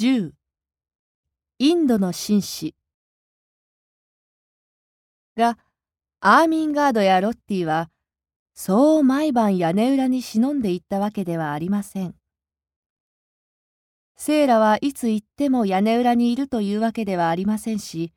10インドの紳士がアーミンガードやロッティはそう毎晩屋根裏に忍んでいったわけではありません。セーラはいつ行っても屋根裏にいるというわけではありませんし、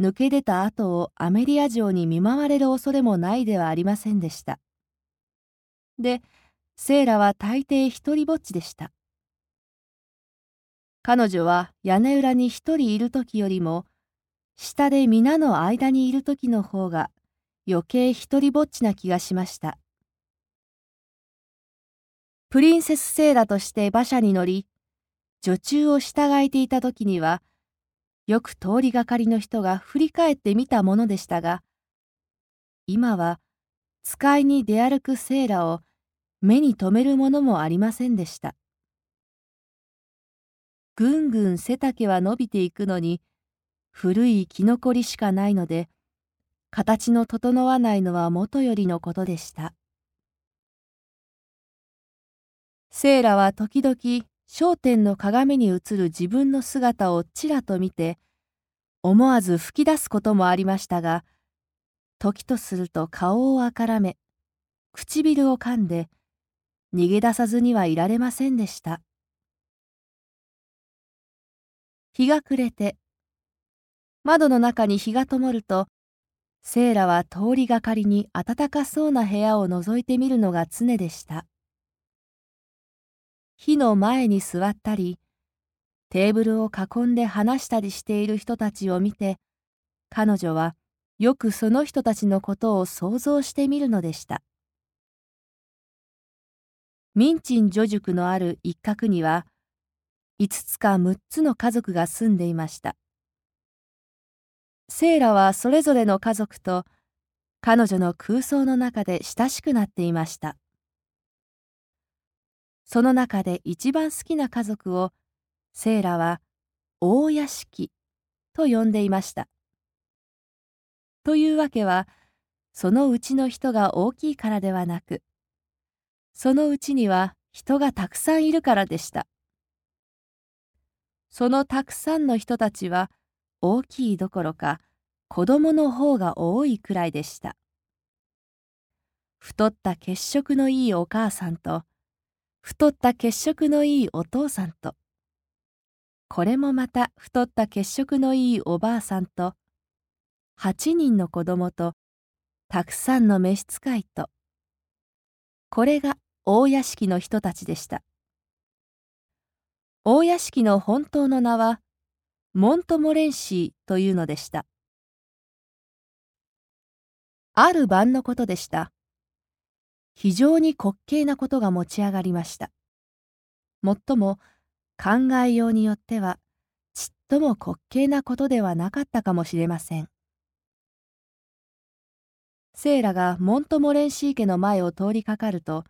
抜け出た後をアメリア城に見舞われる恐れもないではありませんでした。で、セーラは大抵一りぼっちでした。彼女は屋根裏に一人いる時よりも、下で皆の間にいる時の方が余計一りぼっちな気がしました。プリンセスセーラとして馬車に乗り、女中を従えていた時には、よく通りがかりの人が振り返ってみたものでしたが、今は使いに出歩くセーラを目に留めるものもありませんでした。ぐんぐん背丈は伸びていくのに、古い木残りしかないので、形の整わないのはもとよりのことでした。セーラは時々焦点の鏡に映る自分の姿をちらと見て、思わず吹き出すこともありましたが、時とすると顔をあからめ、唇を噛んで、逃げ出さずにはいられませんでした。日が暮れて、窓の中に日が灯ると、セーラは通りがかりに暖かそうな部屋を覗いてみるのが常でした。火の前に座ったり、テーブルを囲んで話したりしている人たちを見て、彼女はよくその人たちのことを想像してみるのでした。ミンチン女塾のある一角には、5つか6つの家族が住んでいました。セイラはそれぞれの家族と彼女の空想の中で親しくなっていました。その中で一番好きな家族をセイラは大屋敷と呼んでいました。というわけはそのうちの人が大きいからではなくそのうちには人がたくさんいるからでした。そのたくさんの人たちは大きいどころか子供の方が多いくらいでした。太った血色のいいお母さんと太った血色のいいお父さんとこれもまた太った血色のいいおばあさんと8人の子供とたくさんの召使いとこれが大屋敷の人たちでした。大屋敷の本当の名はモントモレンシーというのでした。ある晩のことでした。非常に滑稽なことが持ち上がりました。もっとも考えようによってはちっとも滑稽なことではなかったかもしれません。セイラがモントモレンシー家の前を通りかかると、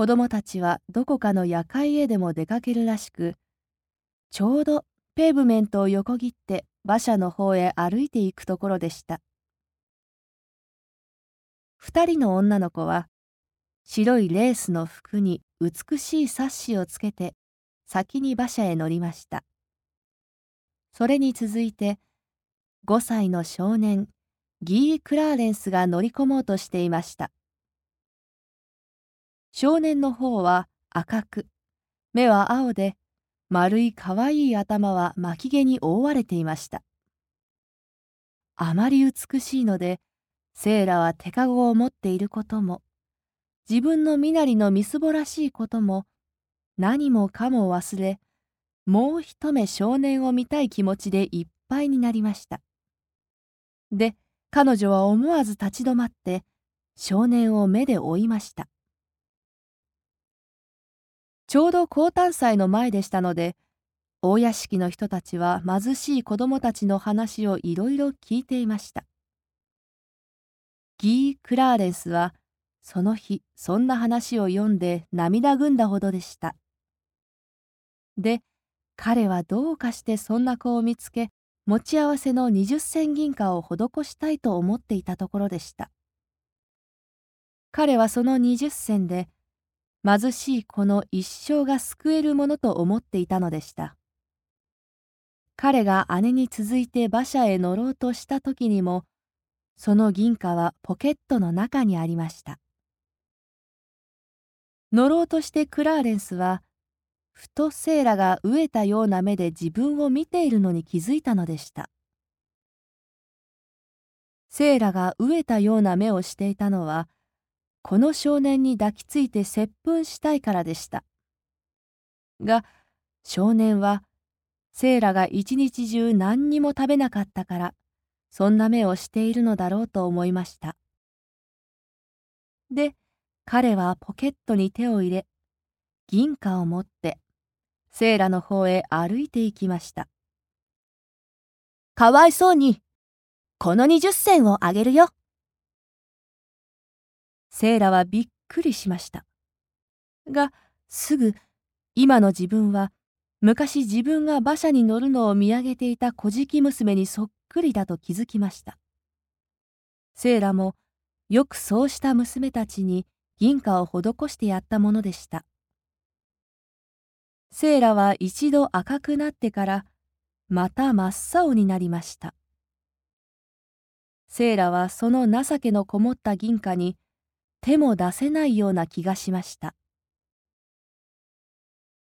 子供たちはどこかの夜会へでも出かけるらしく、ちょうどペーブメントを横切って馬車の方へ歩いていくところでした。二人の女の子は、白いレースの服に美しいサッシをつけて、先に馬車へ乗りました。それに続いて、5歳の少年、ギー・クラーレンスが乗り込もうとしていました。少年の方は赤く、目は青で、丸いかわいい頭は巻き毛に覆われていました。あまり美しいので、セーラは手籠を持っていることも、自分の身なりのみすぼらしいことも、何もかも忘れ、もう一目少年を見たい気持ちでいっぱいになりました。で、彼女は思わず立ち止まって、少年を目で追いました。ちょうど高誕祭の前でしたので、大屋敷の人たちは貧しい子供たちの話をいろいろ聞いていました。ギー・クラーレンスは、その日、そんな話を読んで涙ぐんだほどでした。で、彼はどうかしてそんな子を見つけ、持ち合わせの20銭銀貨を施したいと思っていたところでした。彼はその20銭で、貧しい子の一生が救えるものと思っていたのでした。彼が姉に続いて馬車へ乗ろうとした時にも、その銀貨はポケットの中にありました。乗ろうとしてクラーレンスは、ふとセーラが飢えたような目で自分を見ているのに気づいたのでした。セーラが飢えたような目をしていたのは、この少年に抱きついて接吻したいからでした。が、少年は、セーラが一日中何にも食べなかったから、そんな目をしているのだろうと思いました。で、彼はポケットに手を入れ、銀貨を持ってセイラの方へ歩いて行きました。かわいそうに、この20銭をあげるよ。セイラはびっくりしました。が、すぐ、今の自分は、昔自分が馬車に乗るのを見上げていた小敷娘にそっくりだと気づきました。セイラも、よくそうした娘たちに銀貨を施してやったものでした。セイラは一度赤くなってからまた真っ青になりました。セイラはその情けのこもった銀貨に手も出せないような気がしました。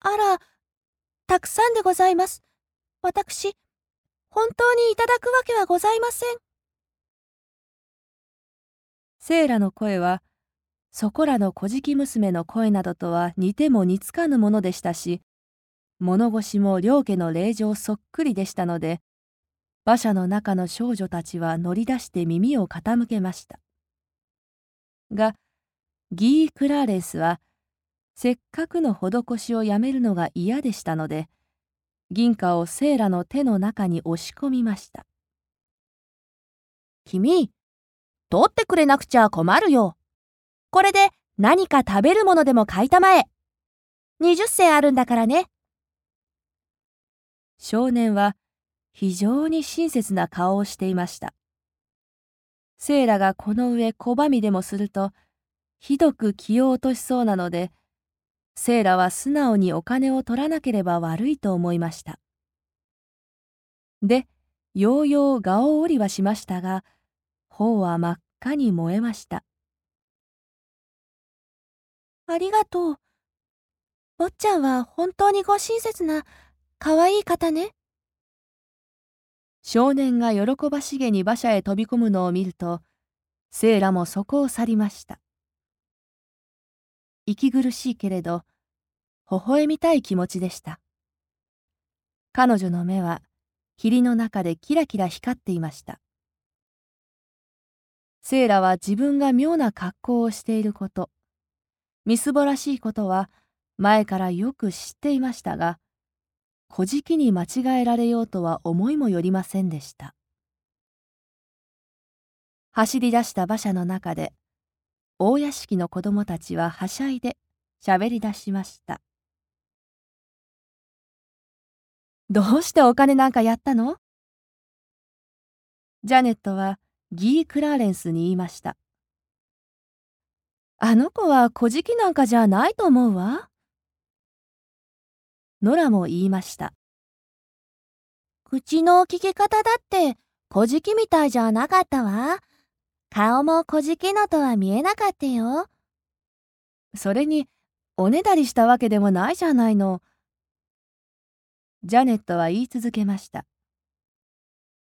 あら、たくさんでございます。私、本当にいただくわけはございません。セイラの声はそこらの小敷娘の声などとは似ても似つかぬものでしたし物腰も両家の令状そっくりでしたので馬車の中の少女たちは乗り出して耳を傾けましたがギー・クラーレスはせっかくの施しをやめるのが嫌でしたので銀貨をセーラの手の中に押し込みました。君取ってくれなくちゃ困るよ。これで何か食べるものでも買いたまえ。20銭あるんだからね。少年は非常に親切な顔をしていました。セイラがこの上拒みでもすると、ひどく気を落としそうなので、セイラは素直にお金を取らなければ悪いと思いました。で、ようよう顔を折りはしましたが、頬は真っ赤に燃えました。ありがとう。坊ちゃんは本当にご親切なかわいい方ね。少年が喜ばしげに馬車へ飛び込むのを見ると、セイラもそこを去りました。息苦しいけれど、微笑みたい気持ちでした。彼女の目は霧の中でキラキラ光っていました。セイラは自分が妙な格好をしていること、みすぼらしいことは前からよく知っていましたが、小じに間違えられようとは思いもよりませんでした。走り出した馬車の中で、大屋敷の子供たちははしゃいで喋り出しました。どうしてお金なんかやったの？ジャネットはギー・クラーレンスに言いました。あの子は小じきなんかじゃないと思うわ。ノラも言いました。口の聞き方だって小じきみたいじゃなかったわ。顔も小じきのとは見えなかったよ。それに、おねだりしたわけでもないじゃないの。ジャネットは言い続けました。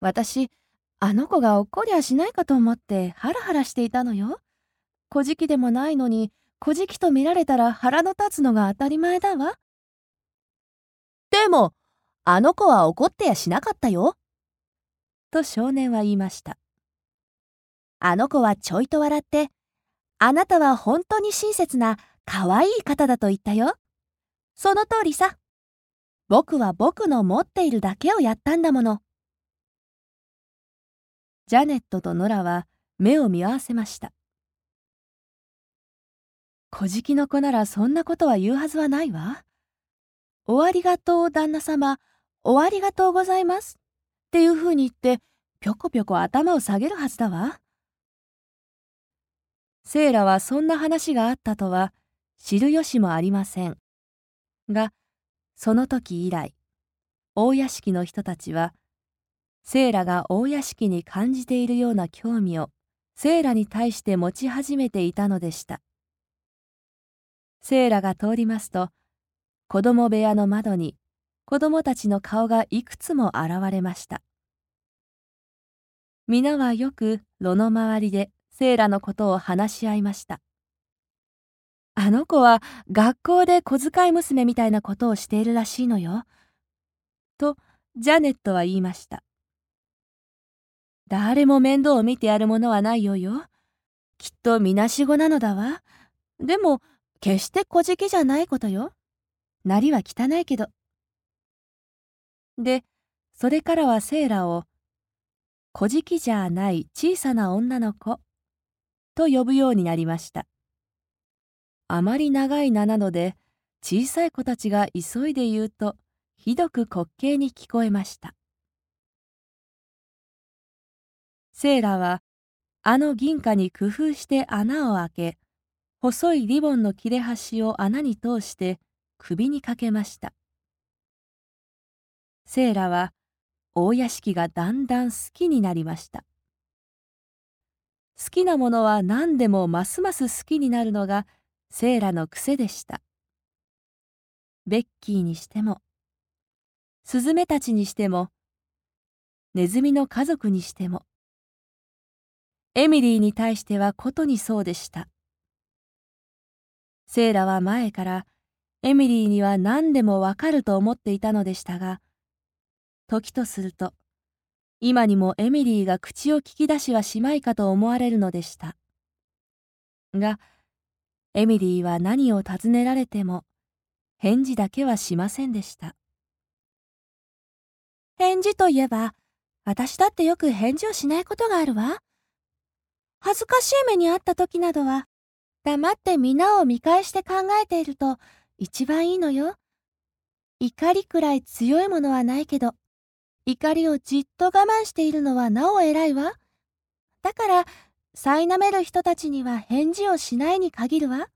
私、あの子が怒りゃしないかと思ってハラハラしていたのよ。小じきでもないのに、小じきと見られたら腹の立つのが当たり前だわ。でも、あの子は怒ってやしなかったよ。と少年は言いました。あの子はちょいと笑って、あなたは本当に親切な可愛い方だと言ったよ。その通りさ。僕は僕の持っているだけをやったんだもの。ジャネットとノラは目を見合わせました。小じの子ならそんなことは言うはずはないわ。おありがとう旦那様、おありがとうございます。っていうふうに言って、ぴょこぴょこ頭を下げるはずだわ。セイラはそんな話があったとは知る由もありません。が、その時以来、大屋敷の人たちは、セーラが大屋敷に感じているような興味をセーラに対して持ち始めていたのでした。セーラが通りますと、子供部屋の窓に子供たちの顔がいくつも現れました。皆はよく炉の周りでセーラのことを話し合いました。あの子は学校で小遣い娘みたいなことをしているらしいのよ。と、ジャネットは言いました。誰も面倒を見てやるものはないよよ。きっとみなしごなのだわ。でも、決して小じきじゃないことよ。なりは汚いけど。で、それからはセーラを、小じきじゃない小さな女の子、と呼ぶようになりました。あまり長い名なので、小さい子たちが急いで言うと、ひどく滑稽に聞こえました。セーラは、あの銀貨に工夫して穴を開け、細いリボンの切れ端を穴に通して首にかけました。セーラは大屋敷がだんだん好きになりました。好きなものは何でもますます好きになるのがセーラの癖でした。ベッキーにしても、スズメたちにしても、ネズミの家族にしても、エミリーに対してはことにそうでした。セーラは前からエミリーには何でもわかると思っていたのでしたが、時とすると、今にもエミリーが口を聞き出しはしまいかと思われるのでした。が、エミリーは何を尋ねられても、返事だけはしませんでした。返事といえば、私だってよく返事をしないことがあるわ。恥ずかしい目にあった時などは、黙って皆を見返して考えていると一番いいのよ。怒りくらい強いものはないけど、怒りをじっと我慢しているのはなお偉いわ。だから、苛める人たちには返事をしないに限るわ。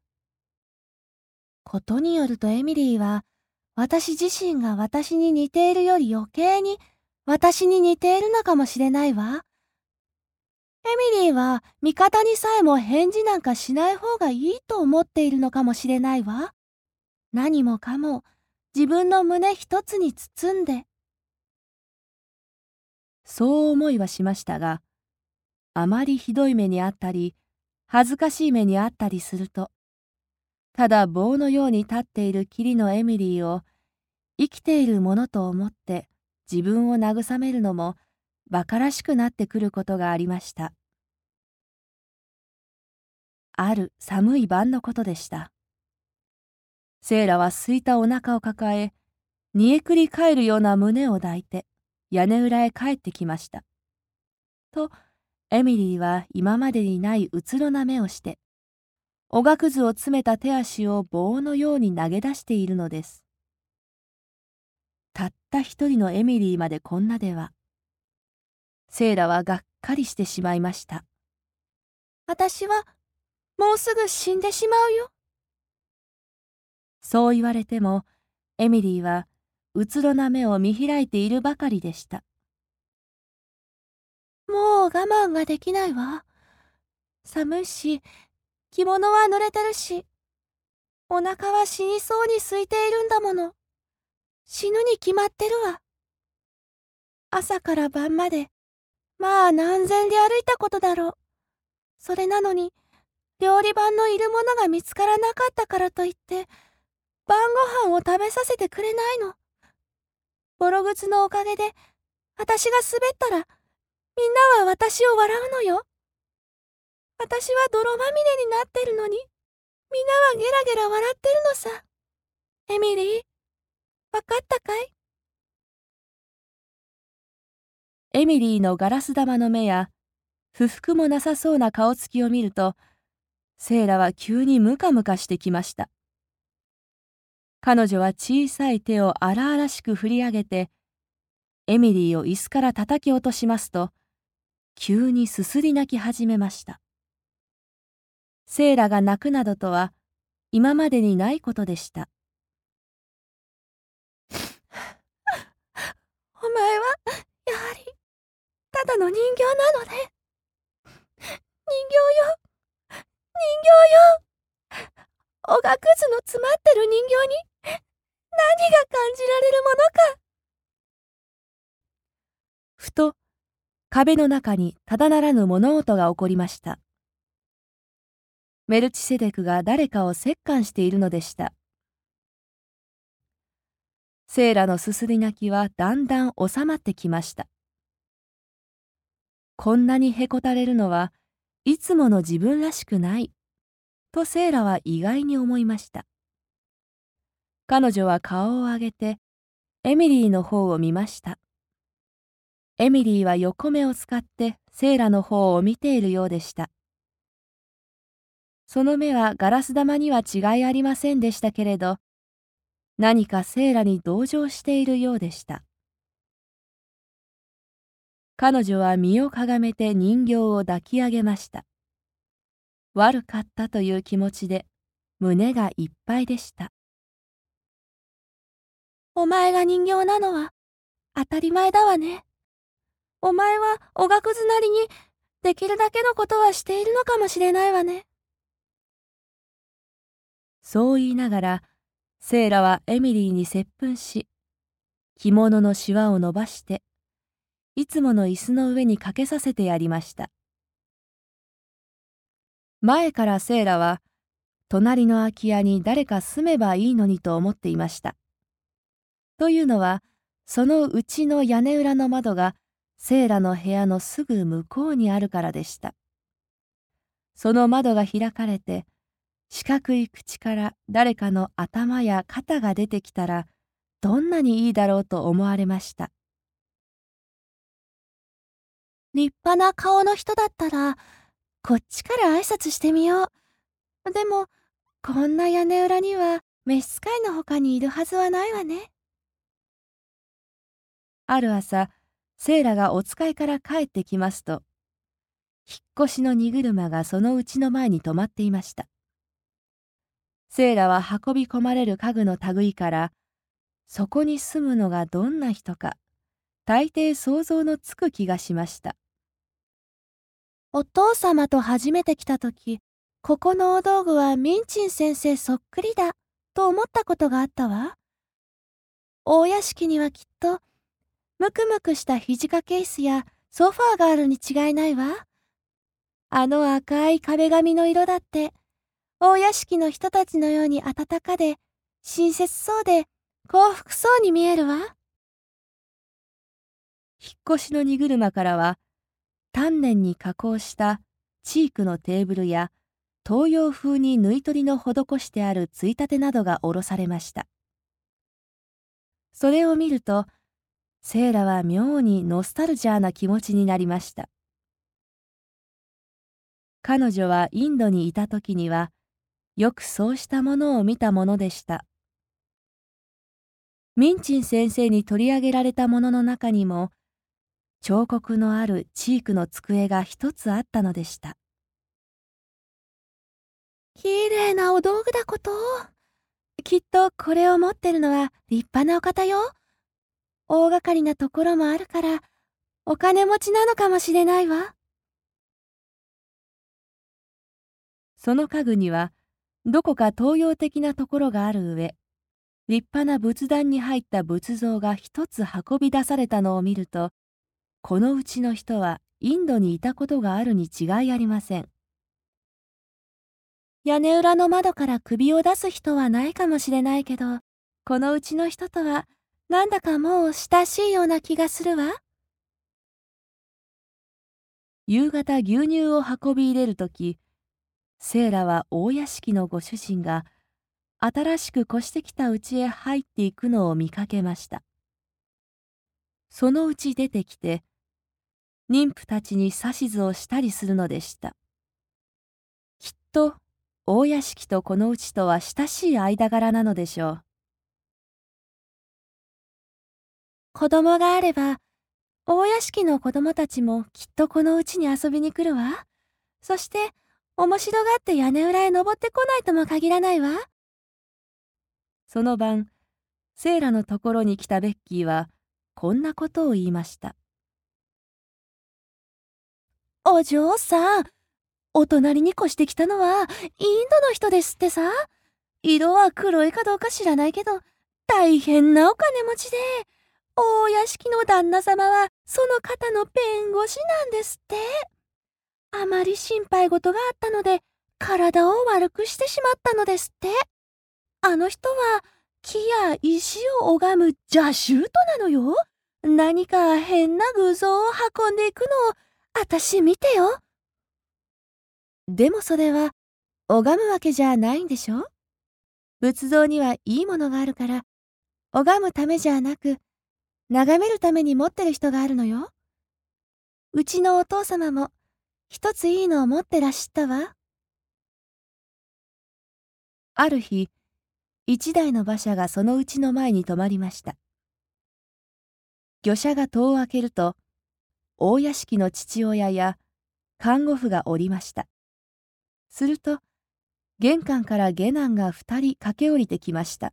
ことによるとエミリーは、私自身が私に似ているより余計に私に似ているのかもしれないわ。エミリーは味方にさえも返事なんかしない方がいいと思っているのかもしれないわ。何もかも自分の胸一つに包んでそう思いはしましたが、あまりひどい目にあったり、恥ずかしい目にあったりすると、ただ棒のように立っている霧のエミリーを、生きているものと思って自分を慰めるのも、馬鹿らしくなってくることがありました。ある寒い晩のことでした。セイラは空いたお腹を抱え、煮えくり返るような胸を抱いて、屋根裏へ帰ってきました。と、エミリーは今までにないうつろな目をして、おがくずを詰めた手足を棒のように投げ出しているのです。たった一人のエミリーまでこんなでは、セイラはがっかりしてしまいました。私は、もうすぐ死んでしまうよ。そう言われても、エミリーはうつろな目を見開いているばかりでした。もう我慢ができないわ。寒いし、着物は濡れてるし、お腹は死にそうに空いているんだもの。死ぬに決まってるわ。朝から晩まで、まあ何千里歩いたことだろう。それなのに、料理番のいるものが見つからなかったからといって、晩ご飯を食べさせてくれないの。ボロ靴のおかげで、私が滑ったら、みんなは私を笑うのよ。私は泥まみれになってるのに、みんなはゲラゲラ笑ってるのさ。エミリー、わかったかい？エミリーのガラス玉の目や、不服もなさそうな顔つきを見ると、セイラは急にムカムカしてきました。彼女は小さい手を荒々しく振り上げて、エミリーを椅子から叩き落としますと、急にすすり泣き始めました。セイラが泣くなどとは、今までにないことでした。お前は、やはり、ただの人形なのね。人形よ。人形よ。おがくずの詰まってる人形に何が感じられるものか。ふと壁の中にただならぬ物音が起こりました。メルチセデクが誰かを折檻しているのでした。セーラのすすり泣きはだんだん収まってきました。こんなにへこたれるのはいつもの自分らしくない、とセーラは意外に思いました。彼女は顔を上げてエミリーの方を見ました。エミリーは横目を使ってセーラの方を見ているようでした。その目はガラス玉には違いありませんでしたけれど、何かセーラに同情しているようでした。彼女は身をかがめて人形を抱き上げました。悪かったという気持ちで胸がいっぱいでした。お前が人形なのは当たり前だわね。お前はおがくずなりにできるだけのことはしているのかもしれないわね。そう言いながら、セイラはエミリーに接吻し、着物のシワを伸ばして、いつもの椅子の上にかけさせてやりました。前からセイラは、隣の空き家に誰か住めばいいのにと思っていました。というのは、そのうちの屋根裏の窓がセイラの部屋のすぐ向こうにあるからでした。その窓が開かれて、四角い口から誰かの頭や肩が出てきたらどんなにいいだろうと思われました。立派な顔の人だったらこっちから挨拶してみよう。でもこんな屋根裏には召使いの他にいるはずはないわね。ある朝セイラがお使いから帰ってきますと引っ越しの荷車がそのうちの前に止まっていました。セイラは運び込まれる家具の類からそこに住むのがどんな人か大抵想像のつく気がしましたお父様と初めて来た時ここのお道具はミンチン先生そっくりだと思ったことがあったわ大屋敷にはきっとムクムクした肘掛け椅子やソファーがあるに違いないわあの赤い壁紙の色だって大屋敷の人たちのように温かで、親切そうで、幸福そうに見えるわ。引っ越しの荷車からは、丹念に加工したチークのテーブルや、東洋風に縫い取りの施してあるついたてなどが下ろされました。それを見ると、セイラは妙にノスタルジャーな気持ちになりました。彼女はインドにいた時には、よくそうしたものを見たものでした。ミンチン先生に取り上げられたものの中にも、彫刻のあるチークの机が一つあったのでした。きれいなお道具だこと。きっとこれを持ってるのは立派なお方よ。大掛かりなところもあるから、お金持ちなのかもしれないわ。その家具には、どこか東洋的なところがある上立派な仏壇に入った仏像が一つ運び出されたのを見るとこのうちの人はインドにいたことがあるに違いありません屋根裏の窓から首を出す人はないかもしれないけどこのうちの人とはなんだかもう親しいような気がするわ夕方牛乳を運び入れるときセイラは大屋敷のご主人が新しく越してきた家へ入っていくのを見かけました。そのうち出てきて、妊婦たちに指図をしたりするのでした。きっと大屋敷とこのうちとは親しい間柄なのでしょう。子供があれば、大屋敷の子供たちもきっとこのうちに遊びに来るわ。そして、面白がって屋根裏へ登ってこないとも限らないわ。その晩、セイラのところに来たベッキーは、こんなことを言いました。お嬢さん、お隣に越してきたのはインドの人ですってさ。色は黒いかどうか知らないけど、大変なお金持ちで、大屋敷の旦那様はその方の弁護士なんですって。あまり心配事があったので、体を悪くしてしまったのですって。あの人は木や石を拝む邪宗となのよ。何か変な偶像を運んでいくのを、あたし見てよ。でもそれは、拝むわけじゃないんでしょ？仏像にはいいものがあるから、拝むためじゃなく、眺めるために持ってる人があるのよ。うちのお父様も、一ついいのを持ってらっしゃったわ。ある日、一台の馬車がそのうちの前に止まりました。御車が戸を開けると、大屋敷の父親や看護婦がおりました。すると、玄関から下男が二人駆け下りてきました。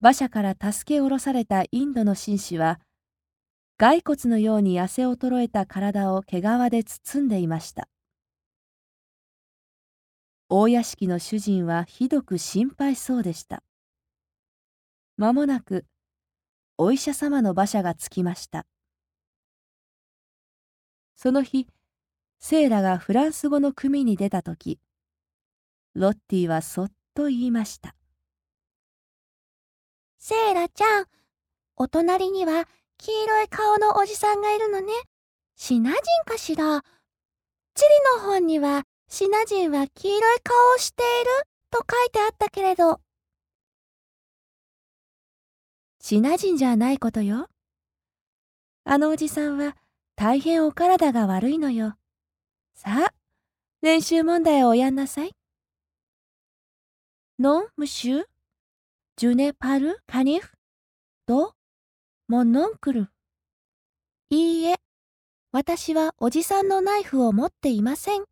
馬車から助け下ろされたインドの紳士は、骸骨のように痩せ衰えた体を毛皮で包んでいました。大屋敷の主人はひどく心配そうでした。まもなく、お医者様の馬車が着きました。その日、セイラがフランス語の組に出たとき、ロッティはそっと言いました。セイラちゃん、お隣には黄色い顔のおじさんがいるのね。シナ人かしら。チリの本にはシナ人は黄色い顔をしていると書いてあったけれど。シナ人じゃないことよ。あのおじさんは大変お体が悪いのよ。さあ、練習問題をおやんなさい。ジュネパル・カニ？フと？モノンクル？いいえ、私はおじさんのナイフを持っていません。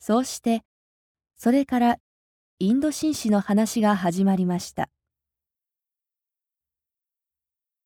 そうして、それからインド紳士の話が始まりました。